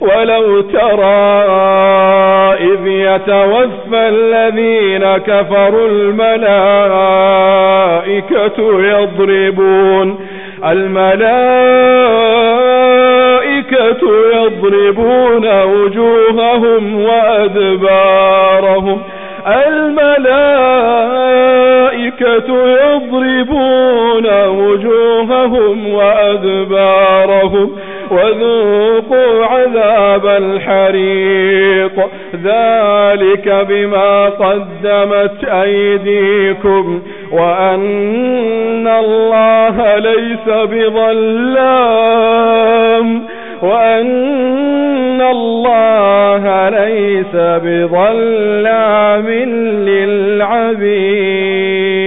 ولو ترى إذ يتوفى الذين كفروا الملائكة يضربون الملائكة يضربون وجوههم وأدبارهم الملائكة يضربون وجوههم وأدبارهم وذوقوا عذاب الحريق. ذلك بما قدمت أيديكم وأن الله ليس بظلام. وأن الله ليس بظلام للعبيد.